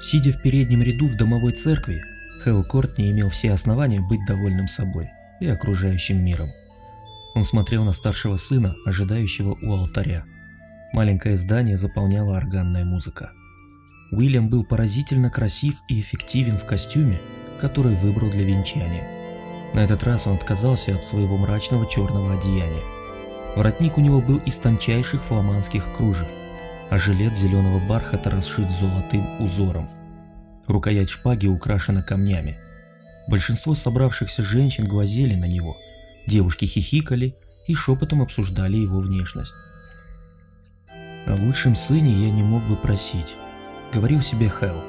Сидя в переднем ряду в домовой церкви, Хэл Кортни имел все основания быть довольным собой и окружающим миром. Он смотрел на старшего сына, ожидающего у алтаря. Маленькое здание заполняла органная музыка. Уильям был поразительно красив и эффективен в костюме, который выбрал для венчания. На этот раз он отказался от своего мрачного черного одеяния. Воротник у него был из тончайших фламандских кружев, а жилет зеленого бархата расшит золотым узором. Рукоять шпаги украшена камнями. Большинство собравшихся женщин глазели на него, девушки хихикали и шепотом обсуждали его внешность. О лучшем сыне я не мог бы просить, говорил себе Хелл.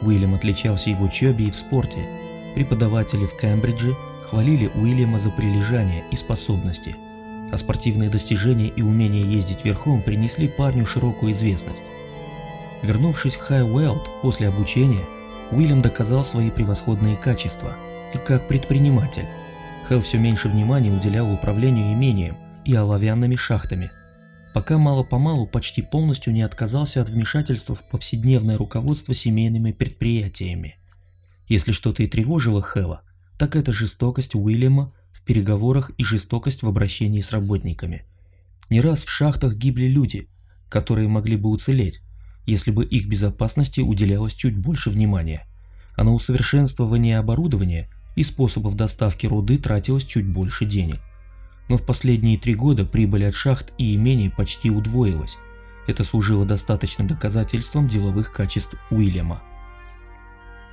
Уильям отличался и в учебе, и в спорте. Преподаватели в Кембридже хвалили Уильяма за прилежание и способности, а спортивные достижения и умение ездить верхом принесли парню широкую известность. Вернувшись в Хай Уэлд после обучения, Уильям доказал свои превосходные качества и как предприниматель. Хелл все меньше внимания уделял управлению имением и оловянными шахтами – пока мало-помалу почти полностью не отказался от вмешательства в повседневное руководство семейными предприятиями. Если что-то и тревожило Хэлла, так это жестокость Уильяма в переговорах и жестокость в обращении с работниками. Не раз в шахтах гибли люди, которые могли бы уцелеть, если бы их безопасности уделялось чуть больше внимания, а на усовершенствование оборудования и способов доставки руды тратилось чуть больше денег но в последние три года прибыль от шахт и имений почти удвоилась. Это служило достаточным доказательством деловых качеств Уильяма.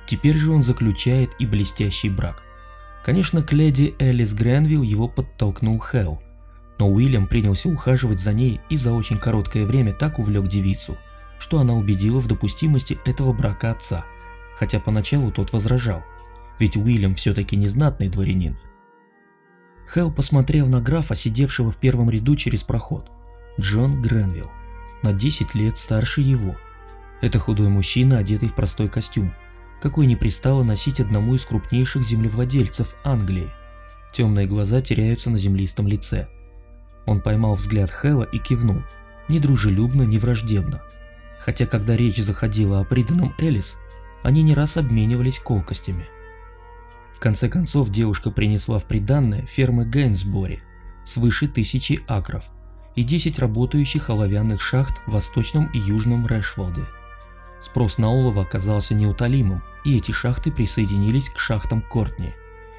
Теперь же он заключает и блестящий брак. Конечно, к леди Элис Гренвилл его подтолкнул Хелл, но Уильям принялся ухаживать за ней и за очень короткое время так увлек девицу, что она убедила в допустимости этого брака отца, хотя поначалу тот возражал, ведь Уильям все-таки не знатный дворянин, Хелл посмотрел на графа, сидевшего в первом ряду через проход. Джон Гренвилл. На 10 лет старше его. Это худой мужчина, одетый в простой костюм, какой не пристало носить одному из крупнейших землевладельцев Англии. Темные глаза теряются на землистом лице. Он поймал взгляд Хэлла и кивнул, ни дружелюбно, ни враждебно. Хотя когда речь заходила о приданном Элис, они не раз обменивались колкостями – в конце концов девушка принесла в приданное фермы Гейнсбори свыше тысячи акров и 10 работающих оловянных шахт в восточном и южном Рэшфолде. Спрос на олово оказался неутолимым, и эти шахты присоединились к шахтам Кортни,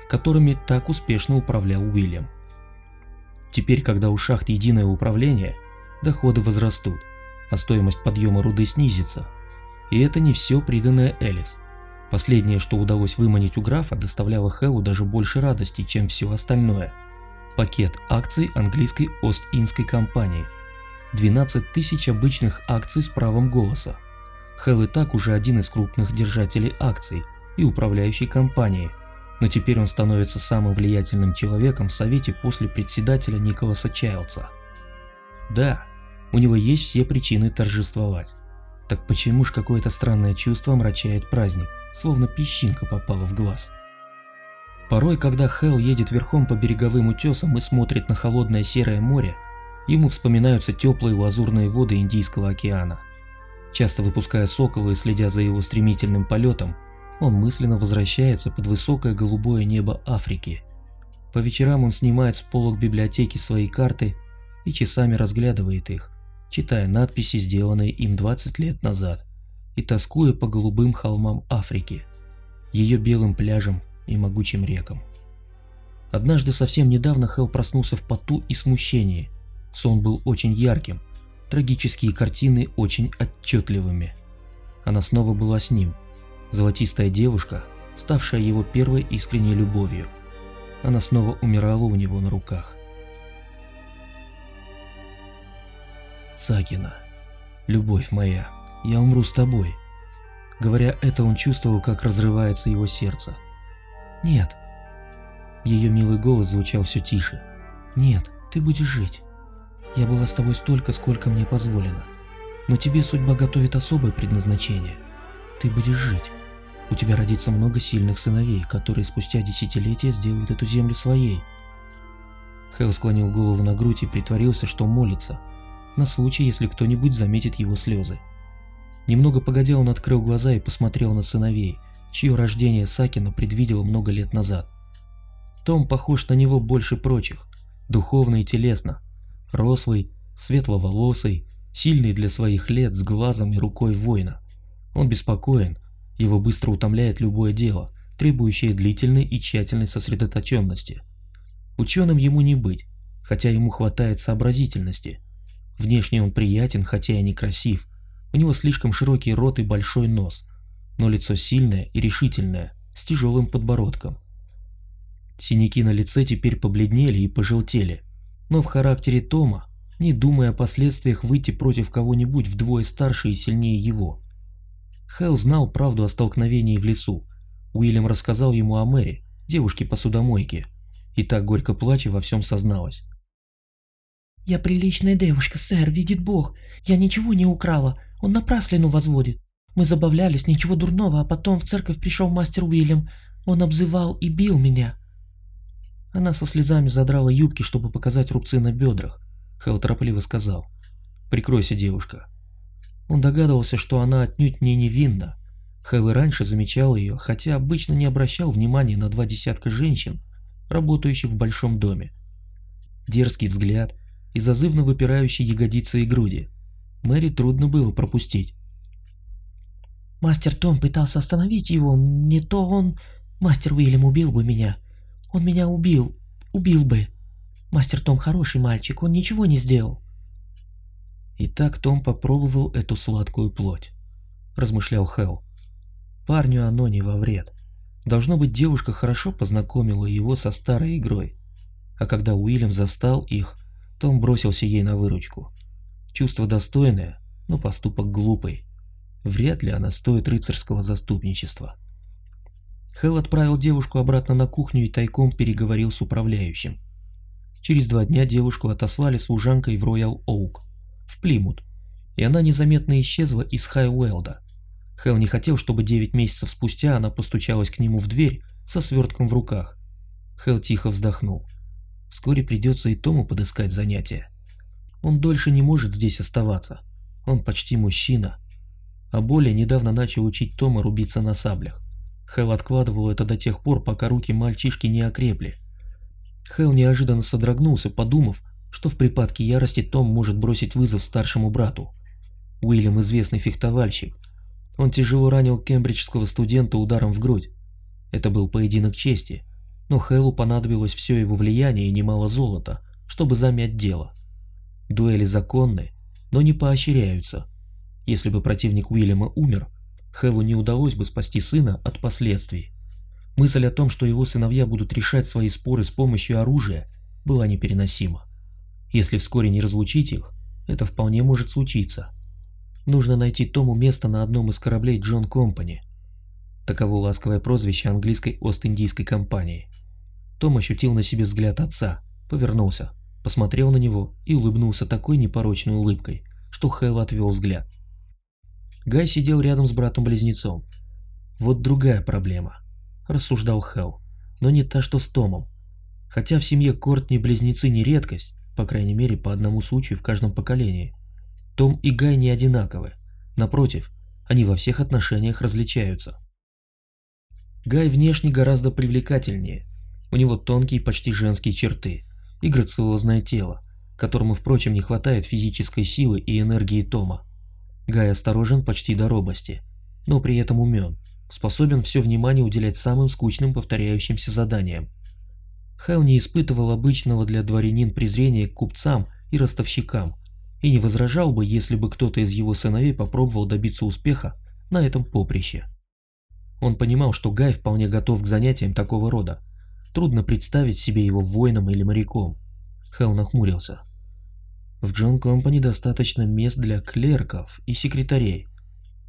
которыми так успешно управлял Уильям. Теперь, когда у шахт единое управление, доходы возрастут, а стоимость подъема руды снизится. И это не все приданное Элис – Последнее, что удалось выманить у графа, доставляло Хэллу даже больше радости, чем все остальное. Пакет акций английской Ост-Индской компании. 12 тысяч обычных акций с правом голоса. Хелл и так уже один из крупных держателей акций и управляющей компанией, но теперь он становится самым влиятельным человеком в Совете после председателя Николаса Чайлдса. Да, у него есть все причины торжествовать. Так почему ж какое-то странное чувство омрачает праздник? словно песчинка попала в глаз. Порой, когда Хелл едет верхом по береговым утесам и смотрит на холодное серое море, ему вспоминаются теплые лазурные воды Индийского океана. Часто выпуская сокола и следя за его стремительным полетом, он мысленно возвращается под высокое голубое небо Африки. По вечерам он снимает с полок библиотеки свои карты и часами разглядывает их, читая надписи, сделанные им 20 лет назад и тоскуя по голубым холмам Африки, ее белым пляжам и могучим рекам. Однажды совсем недавно Хелл проснулся в поту и смущении. Сон был очень ярким, трагические картины очень отчетливыми. Она снова была с ним, золотистая девушка, ставшая его первой искренней любовью. Она снова умирала у него на руках. Сакина, любовь моя. Я умру с тобой. Говоря это, он чувствовал, как разрывается его сердце. Нет. Ее милый голос звучал все тише. Нет, ты будешь жить. Я была с тобой столько, сколько мне позволено. Но тебе судьба готовит особое предназначение. Ты будешь жить. У тебя родится много сильных сыновей, которые спустя десятилетия сделают эту землю своей. Хелл склонил голову на грудь и притворился, что молится, на случай, если кто-нибудь заметит его слезы. Немного погодя он открыл глаза и посмотрел на сыновей, чье рождение Сакина предвидел много лет назад. Том похож на него больше прочих, духовно и телесно, рослый, светловолосый, сильный для своих лет с глазом и рукой воина. Он беспокоен, его быстро утомляет любое дело, требующее длительной и тщательной сосредоточенности. Ученым ему не быть, хотя ему хватает сообразительности. Внешне он приятен, хотя и некрасив. У него слишком широкий рот и большой нос, но лицо сильное и решительное, с тяжелым подбородком. Синяки на лице теперь побледнели и пожелтели, но в характере Тома, не думая о последствиях выйти против кого-нибудь вдвое старше и сильнее его. Хелл знал правду о столкновении в лесу. Уильям рассказал ему о Мэри, девушке-посудомойке, и так горько плача во всем созналась. «Я приличная девушка, сэр, видит Бог. Я ничего не украла, он напраслину возводит. Мы забавлялись, ничего дурного, а потом в церковь пришел мастер Уильям. Он обзывал и бил меня». Она со слезами задрала юбки, чтобы показать рубцы на бедрах. Хелл торопливо сказал. «Прикройся, девушка». Он догадывался, что она отнюдь не невинна. Хелл и раньше замечал ее, хотя обычно не обращал внимания на два десятка женщин, работающих в большом доме. Дерзкий взгляд и зазывно выпирающие ягодицы и груди. Мэри трудно было пропустить. Мастер Том пытался остановить его, не то он... Мастер Уильям убил бы меня. Он меня убил, убил бы. Мастер Том хороший мальчик, он ничего не сделал. И так Том попробовал эту сладкую плоть, размышлял Хелл. Парню оно не во вред. Должно быть, девушка хорошо познакомила его со старой игрой. А когда Уильям застал их, Том бросился ей на выручку. Чувство достойное, но поступок глупый. Вряд ли она стоит рыцарского заступничества. Хелл отправил девушку обратно на кухню и тайком переговорил с управляющим. Через два дня девушку отослали служанкой в Роял Оук, в Плимут, и она незаметно исчезла из Хайуэлда. Хелл не хотел, чтобы девять месяцев спустя она постучалась к нему в дверь со свертком в руках. Хелл тихо вздохнул. Вскоре придется и Тому подыскать занятие. Он дольше не может здесь оставаться. Он почти мужчина. А более недавно начал учить Тома рубиться на саблях. Хелл откладывал это до тех пор, пока руки мальчишки не окрепли. Хелл неожиданно содрогнулся, подумав, что в припадке ярости Том может бросить вызов старшему брату. Уильям известный фехтовальщик. Он тяжело ранил кембриджского студента ударом в грудь. Это был поединок чести, но Хеллу понадобилось все его влияние и немало золота, чтобы замять дело. Дуэли законны, но не поощряются. Если бы противник Уильяма умер, Хеллу не удалось бы спасти сына от последствий. Мысль о том, что его сыновья будут решать свои споры с помощью оружия, была непереносима. Если вскоре не разлучить их, это вполне может случиться. Нужно найти Тому место на одном из кораблей Джон Компани. Таково ласковое прозвище английской Ост-Индийской компании. Том ощутил на себе взгляд отца, повернулся, посмотрел на него и улыбнулся такой непорочной улыбкой, что Хэл отвел взгляд. Гай сидел рядом с братом-близнецом. Вот другая проблема рассуждал Хелл, но не та, что с Томом. Хотя в семье Кортни близнецы не редкость, по крайней мере по одному случаю в каждом поколении. Том и Гай не одинаковы. Напротив, они во всех отношениях различаются. Гай внешне гораздо привлекательнее. У него тонкие, почти женские черты и грациозное тело, которому, впрочем, не хватает физической силы и энергии Тома. Гай осторожен почти до робости, но при этом умен способен все внимание уделять самым скучным повторяющимся заданиям. Хэл не испытывал обычного для дворянин презрения к купцам и ростовщикам и не возражал бы, если бы кто-то из его сыновей попробовал добиться успеха на этом поприще. Он понимал, что Гай вполне готов к занятиям такого рода. Трудно представить себе его воином или моряком. Хэл нахмурился. В Джон Компани достаточно мест для клерков и секретарей.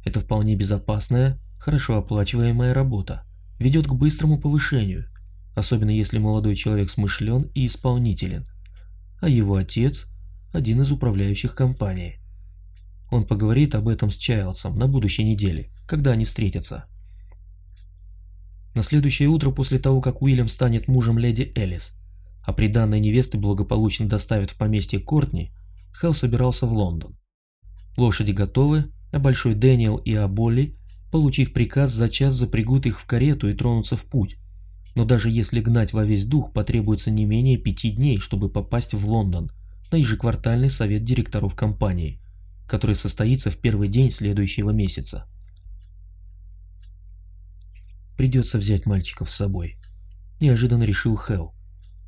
Это вполне безопасная хорошо оплачиваемая работа ведет к быстрому повышению, особенно если молодой человек смышлен и исполнителен, а его отец – один из управляющих компанией. Он поговорит об этом с Чайлдсом на будущей неделе, когда они встретятся. На следующее утро после того, как Уильям станет мужем леди Элис, а приданной невесты благополучно доставят в поместье Кортни, Хелл собирался в Лондон. Лошади готовы, а Большой Дэниел и Аболи, получив приказ, за час запрягут их в карету и тронутся в путь. Но даже если гнать во весь дух, потребуется не менее пяти дней, чтобы попасть в Лондон, на ежеквартальный совет директоров компании, который состоится в первый день следующего месяца. Придется взять мальчиков с собой. Неожиданно решил Хелл.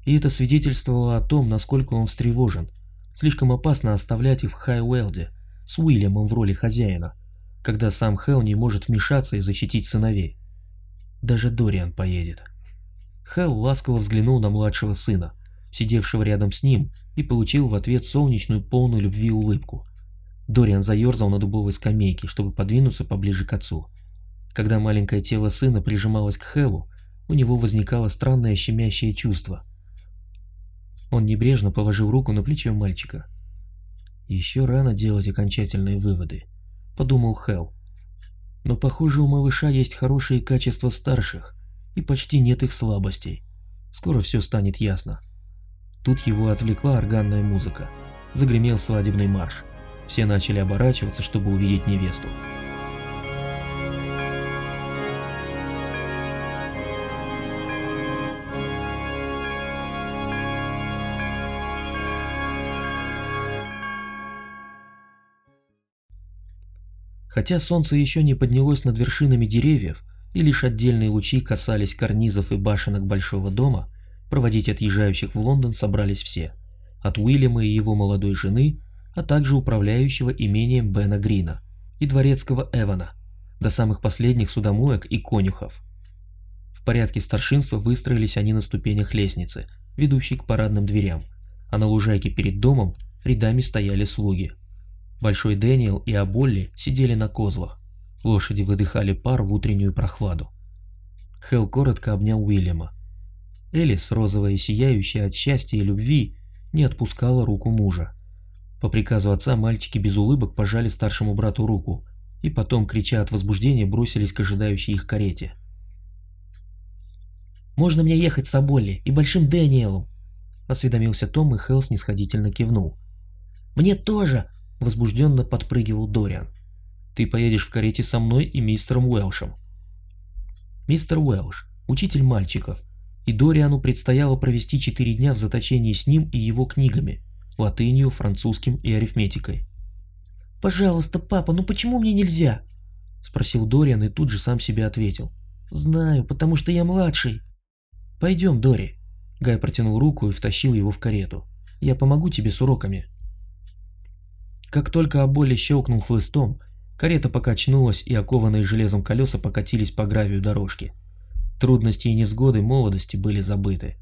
И это свидетельствовало о том, насколько он встревожен. Слишком опасно оставлять их в Хайуэлде с Уильямом в роли хозяина, когда сам Хелл не может вмешаться и защитить сыновей. Даже Дориан поедет. Хелл ласково взглянул на младшего сына, сидевшего рядом с ним, и получил в ответ солнечную полную любви улыбку. Дориан заерзал на дубовой скамейке, чтобы подвинуться поближе к отцу. Когда маленькое тело сына прижималось к Хеллу, у него возникало странное щемящее чувство. Он небрежно положил руку на плечо мальчика. «Еще рано делать окончательные выводы», — подумал Хелл. «Но похоже у малыша есть хорошие качества старших, и почти нет их слабостей. Скоро все станет ясно». Тут его отвлекла органная музыка. Загремел свадебный марш. Все начали оборачиваться, чтобы увидеть невесту. Хотя солнце еще не поднялось над вершинами деревьев, и лишь отдельные лучи касались карнизов и башенок большого дома, проводить отъезжающих в Лондон собрались все. От Уильяма и его молодой жены, а также управляющего имением Бена Грина и дворецкого Эвана, до самых последних судомоек и конюхов. В порядке старшинства выстроились они на ступенях лестницы, ведущей к парадным дверям, а на лужайке перед домом рядами стояли слуги – Большой Дэниел и Аболли сидели на козлах. Лошади выдыхали пар в утреннюю прохладу. Хелл коротко обнял Уильяма. Элис, розовая и сияющая от счастья и любви, не отпускала руку мужа. По приказу отца мальчики без улыбок пожали старшему брату руку и потом, крича от возбуждения, бросились к ожидающей их карете. «Можно мне ехать с Аболли и Большим Дэниелом?» — осведомился Том, и Хелл снисходительно кивнул. «Мне тоже!» Возбужденно подпрыгивал Дориан. «Ты поедешь в карете со мной и мистером Уэлшем». Мистер Уэлш, учитель мальчиков, и Дориану предстояло провести четыре дня в заточении с ним и его книгами, латынью, французским и арифметикой. «Пожалуйста, папа, ну почему мне нельзя?» — спросил Дориан и тут же сам себе ответил. «Знаю, потому что я младший». «Пойдем, Дори». Гай протянул руку и втащил его в карету. «Я помогу тебе с уроками». Как только Аболи щелкнул хлыстом, карета покачнулась и окованные железом колеса покатились по гравию дорожки. Трудности и невзгоды молодости были забыты.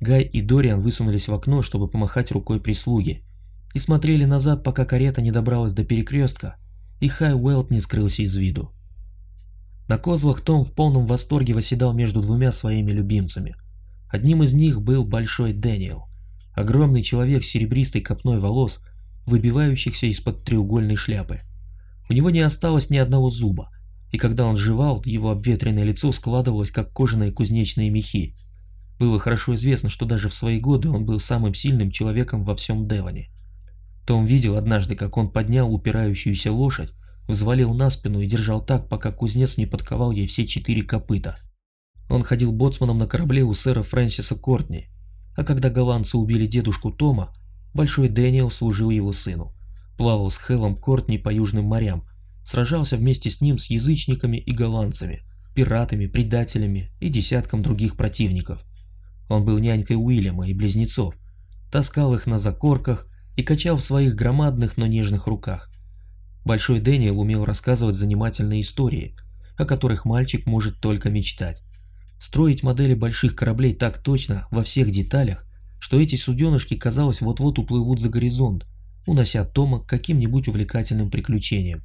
Гай и Дориан высунулись в окно, чтобы помахать рукой прислуги, и смотрели назад, пока карета не добралась до перекрестка, и Хай Уэлт не скрылся из виду. На козлах Том в полном восторге восседал между двумя своими любимцами. Одним из них был Большой Дэниел, огромный человек с серебристой копной волос – выбивающихся из-под треугольной шляпы. У него не осталось ни одного зуба, и когда он жевал, его обветренное лицо складывалось, как кожаные кузнечные мехи. Было хорошо известно, что даже в свои годы он был самым сильным человеком во всем Девоне. Том видел однажды, как он поднял упирающуюся лошадь, взвалил на спину и держал так, пока кузнец не подковал ей все четыре копыта. Он ходил боцманом на корабле у сэра Фрэнсиса Кортни, а когда голландцы убили дедушку Тома, Большой Дэниел служил его сыну. Плавал с Хелом Кортни по южным морям. Сражался вместе с ним с язычниками и голландцами, пиратами, предателями и десятком других противников. Он был нянькой Уильяма и близнецов. Таскал их на закорках и качал в своих громадных, но нежных руках. Большой Дэниел умел рассказывать занимательные истории, о которых мальчик может только мечтать. Строить модели больших кораблей так точно, во всех деталях, что эти суденышки, казалось, вот-вот уплывут за горизонт, унося Тома к каким-нибудь увлекательным приключениям.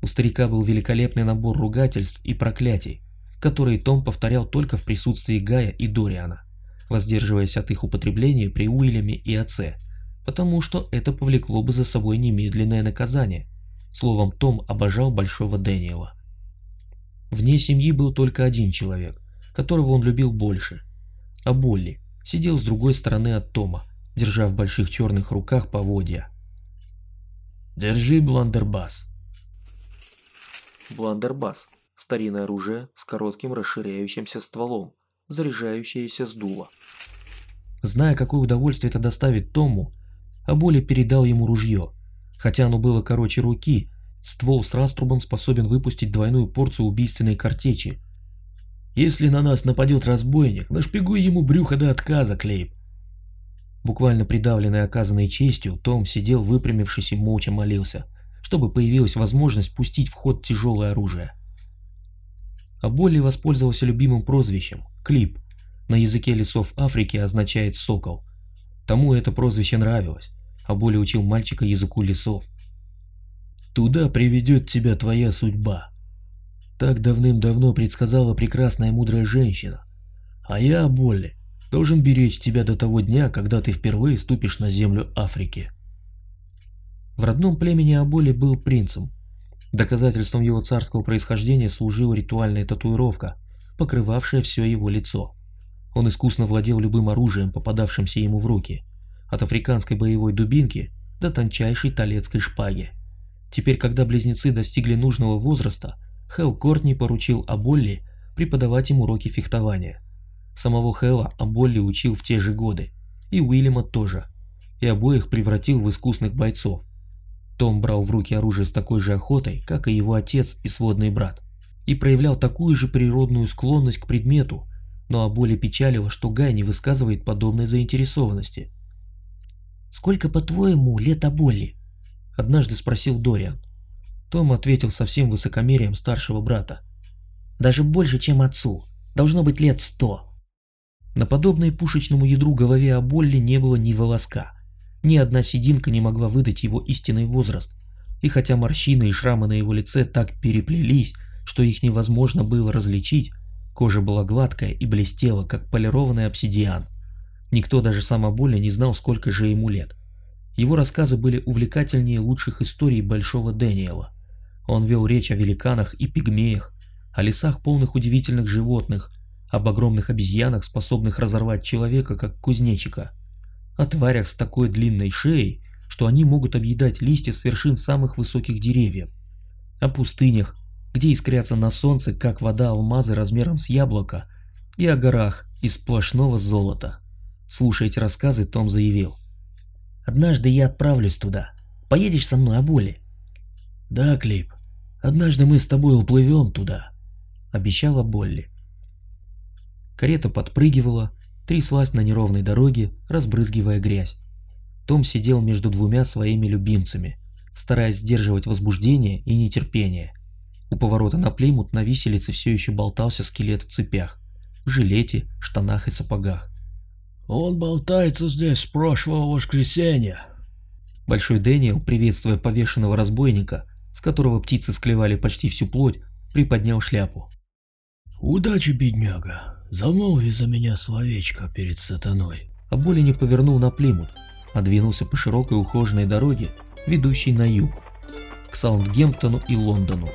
У старика был великолепный набор ругательств и проклятий, которые Том повторял только в присутствии Гая и Дориана, воздерживаясь от их употребления при Уильяме и отце, потому что это повлекло бы за собой немедленное наказание. Словом, Том обожал Большого Дэниела. Вне семьи был только один человек, которого он любил больше – Аболли, сидел с другой стороны от Тома, держа в больших черных руках поводья. «Держи, Бландербас», бландербас, старинное оружие с коротким расширяющимся стволом, заряжающееся с дула. Зная, какое удовольствие это доставит Тому, Аболи передал ему ружье. Хотя оно было короче руки, ствол с раструбом способен выпустить двойную порцию убийственной картечи. «Если на нас нападет разбойник, нашпигуй ему брюхо до отказа, Клейб!» Буквально придавленный оказанной честью, Том сидел выпрямившись и молча молился, чтобы появилась возможность пустить в ход тяжелое оружие. А Болли воспользовался любимым прозвищем – Клип. На языке лесов Африки означает «сокол». Тому это прозвище нравилось, а Болли учил мальчика языку лесов. «Туда приведет тебя твоя судьба», так давным-давно предсказала прекрасная мудрая женщина. А я, Болли, должен беречь тебя до того дня, когда ты впервые ступишь на землю Африки. В родном племени Аболи был принцем. Доказательством его царского происхождения служила ритуальная татуировка, покрывавшая все его лицо. Он искусно владел любым оружием, попадавшимся ему в руки, от африканской боевой дубинки до тончайшей талецкой шпаги. Теперь, когда близнецы достигли нужного возраста, Хэл Кортни поручил Аболли преподавать им уроки фехтования. Самого Хэла Аболли учил в те же годы, и Уильяма тоже, и обоих превратил в искусных бойцов. Том брал в руки оружие с такой же охотой, как и его отец и сводный брат, и проявлял такую же природную склонность к предмету, но Аболи печалило, что Гай не высказывает подобной заинтересованности. «Сколько, по-твоему, лет Аболли?» – однажды спросил Дориан. Том ответил со всем высокомерием старшего брата. «Даже больше, чем отцу. Должно быть лет сто». На подобной пушечному ядру голове Аболли не было ни волоска. Ни одна сединка не могла выдать его истинный возраст. И хотя морщины и шрамы на его лице так переплелись, что их невозможно было различить, кожа была гладкая и блестела, как полированный обсидиан. Никто, даже сам Аболли, не знал, сколько же ему лет. Его рассказы были увлекательнее лучших историй Большого Дэниела. Он вел речь о великанах и пигмеях, о лесах полных удивительных животных, об огромных обезьянах, способных разорвать человека, как кузнечика, о тварях с такой длинной шеей, что они могут объедать листья с вершин самых высоких деревьев, о пустынях, где искрятся на солнце, как вода алмазы размером с яблоко, и о горах из сплошного золота. Слушая эти рассказы, Том заявил. «Однажды я отправлюсь туда. Поедешь со мной, Аболи?» «Да, Клип. Однажды мы с тобой уплывем туда», — обещала Болли. Карета подпрыгивала, тряслась на неровной дороге, разбрызгивая грязь. Том сидел между двумя своими любимцами, стараясь сдерживать возбуждение и нетерпение. У поворота на Плеймут на виселице все еще болтался скелет в цепях, в жилете, штанах и сапогах. «Он болтается здесь с прошлого воскресенья». Большой Дэниел, приветствуя повешенного разбойника, с которого птицы склевали почти всю плоть, приподнял шляпу. «Удачи, бедняга! Замолви за меня словечко перед сатаной!» А боли не повернул на Плимут, а двинулся по широкой ухоженной дороге, ведущей на юг, к Саундгемптону и Лондону.